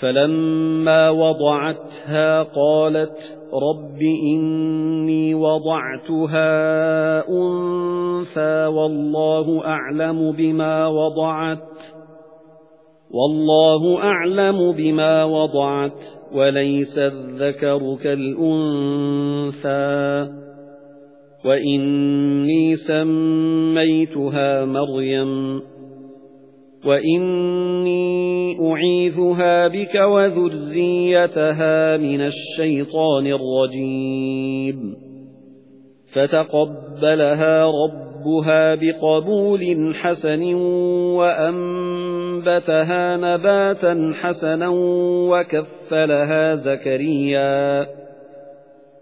فَلَمَّا وَضَعَتْهَا قَالَتْ رَبِّ إِنِّي وَضَعْتُهَا أُنثَى وَاللَّهُ أَعْلَمُ بِمَا وَضَعَتْ وَاللَّهُ أَعْلَمُ بِمَا وَضَعَتْ وَلَيْسَ الذَّكَرُ كَالْأُنثَى وَإِنِّي سَمَّيْتُهَا مَرْيَمَ. وَإِنِّي أُعِيذُهَا بِكَ وَذُرِّيَّتَهَا مِنَ الشَّيْطَانِ الرَّجِيمِ فَتَقَبَّلَهَا رَبُّهَا بِقَبُولٍ حَسَنٍ وَأَنبَتَهَا نَبَاتًا حَسَنًا وَكَفَّلَهَا زَكَرِيَّا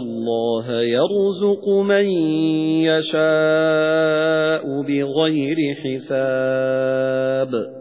اللَّهَ يَرْزُقُ مَن يَشَاءُ بِغَيْرِ حِسَابٍ.